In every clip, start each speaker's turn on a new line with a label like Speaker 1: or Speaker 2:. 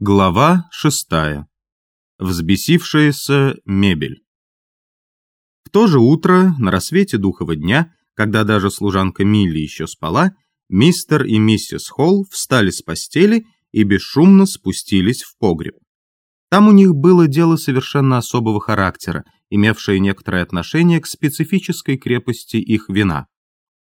Speaker 1: Глава шестая. Взбесившаяся мебель. В то же утро, на рассвете духова дня, когда даже служанка Милли еще спала, мистер и миссис Холл встали с постели и бесшумно спустились в погреб. Там у них было дело совершенно особого характера, имевшее некоторое отношение к специфической крепости их вина.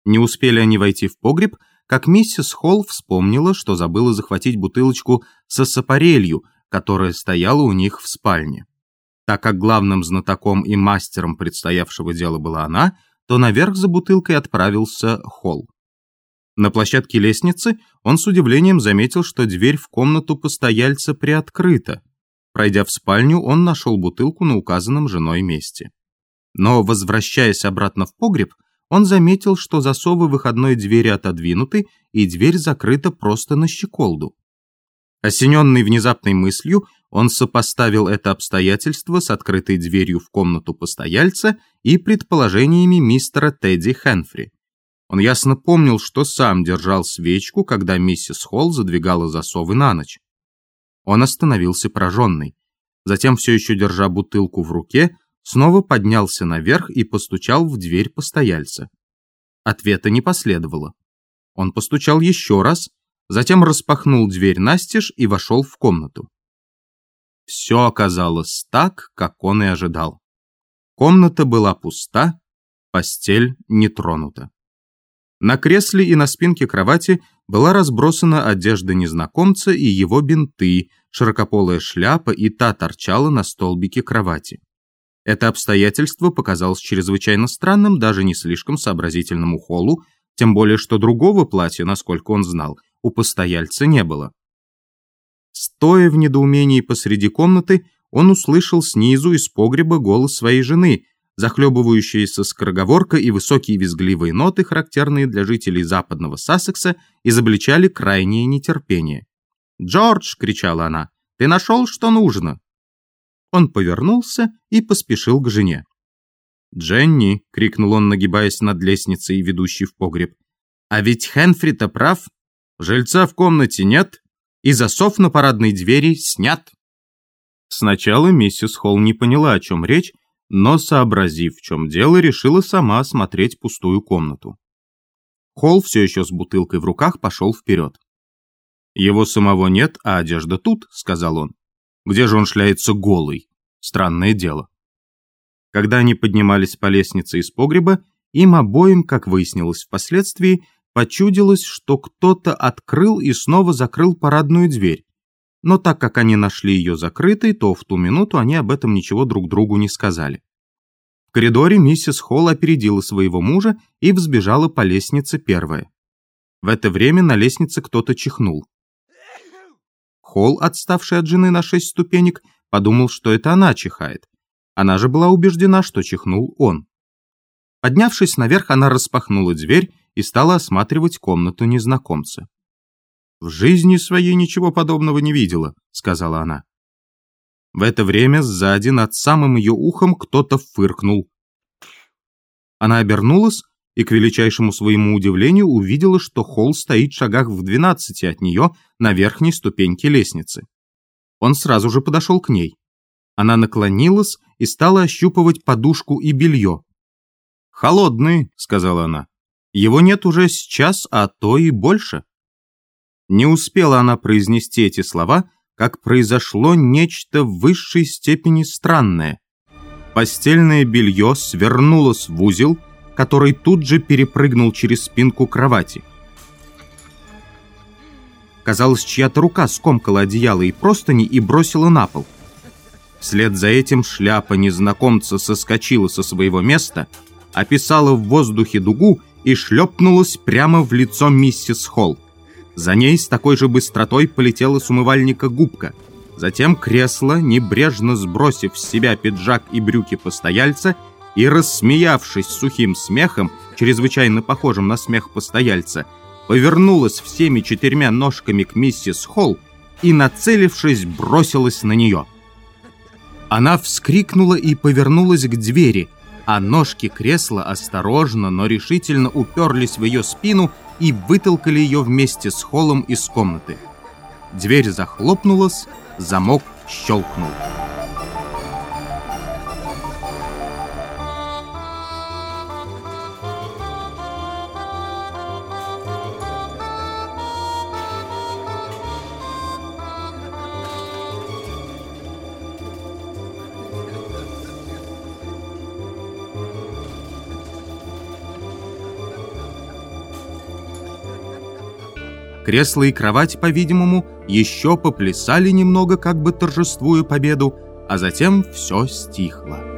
Speaker 1: Не успели они войти в погреб, как миссис Холл вспомнила, что забыла захватить бутылочку со сапарелью, которая стояла у них в спальне. Так как главным знатоком и мастером предстоявшего дела была она, то наверх за бутылкой отправился Холл. На площадке лестницы он с удивлением заметил, что дверь в комнату постояльца приоткрыта. Пройдя в спальню, он нашел бутылку на указанном женой месте. Но, возвращаясь обратно в погреб, он заметил, что засовы выходной двери отодвинуты, и дверь закрыта просто на щеколду. Осененный внезапной мыслью, он сопоставил это обстоятельство с открытой дверью в комнату постояльца и предположениями мистера Тедди Хенфри. Он ясно помнил, что сам держал свечку, когда миссис Холл задвигала засовы на ночь. Он остановился пораженный. Затем, все еще держа бутылку в руке, снова поднялся наверх и постучал в дверь постояльца. Ответа не последовало. Он постучал еще раз, затем распахнул дверь настежь и вошел в комнату. Все оказалось так, как он и ожидал. Комната была пуста, постель не тронута. На кресле и на спинке кровати была разбросана одежда незнакомца и его бинты, широкополая шляпа и та торчала на столбике кровати. Это обстоятельство показалось чрезвычайно странным даже не слишком сообразительному Холлу, тем более что другого платья, насколько он знал, у постояльца не было. Стоя в недоумении посреди комнаты, он услышал снизу из погреба голос своей жены, захлебывающаяся скороговорка и высокие визгливые ноты, характерные для жителей западного Сассекса, изобличали крайнее нетерпение. «Джордж!» — кричала она. «Ты нашел, что нужно?» Он повернулся и поспешил к жене. «Дженни!» — крикнул он, нагибаясь над лестницей, ведущей в погреб. «А ведь Хенфри-то прав. Жильца в комнате нет, и засов на парадной двери снят». Сначала миссис Холл не поняла, о чем речь, но, сообразив, в чем дело, решила сама осмотреть пустую комнату. Холл, все еще с бутылкой в руках, пошел вперед. «Его самого нет, а одежда тут», — сказал он. Где же он шляется голый? Странное дело. Когда они поднимались по лестнице из погреба, им обоим, как выяснилось впоследствии, почудилось, что кто-то открыл и снова закрыл парадную дверь. Но так как они нашли ее закрытой, то в ту минуту они об этом ничего друг другу не сказали. В коридоре миссис Холл опередила своего мужа и взбежала по лестнице первая. В это время на лестнице кто-то чихнул. Холл, отставший от жены на шесть ступенек, подумал, что это она чихает. Она же была убеждена, что чихнул он. Поднявшись наверх, она распахнула дверь и стала осматривать комнату незнакомца. «В жизни своей ничего подобного не видела», — сказала она. В это время сзади над самым ее ухом кто-то фыркнул. Она обернулась и, к величайшему своему удивлению, увидела, что Холл стоит в шагах в двенадцати от нее на верхней ступеньке лестницы. Он сразу же подошел к ней. Она наклонилась и стала ощупывать подушку и белье. «Холодный», — сказала она. «Его нет уже сейчас, а то и больше». Не успела она произнести эти слова, как произошло нечто в высшей степени странное. Постельное белье свернулось в узел, который тут же перепрыгнул через спинку кровати. Казалось, чья-то рука скомкала одеяло и простыни и бросила на пол. Вслед за этим шляпа незнакомца соскочила со своего места, описала в воздухе дугу и шлепнулась прямо в лицо миссис Холл. За ней с такой же быстротой полетела с умывальника губка. Затем кресло, небрежно сбросив с себя пиджак и брюки постояльца, и, рассмеявшись сухим смехом, чрезвычайно похожим на смех постояльца, повернулась всеми четырьмя ножками к миссис Холл и, нацелившись, бросилась на нее. Она вскрикнула и повернулась к двери, а ножки кресла осторожно, но решительно уперлись в ее спину и вытолкали ее вместе с Холлом из комнаты. Дверь захлопнулась, замок щелкнул. Кресло и кровать, по-видимому, еще поплясали немного, как бы торжествуя победу, а затем все стихло.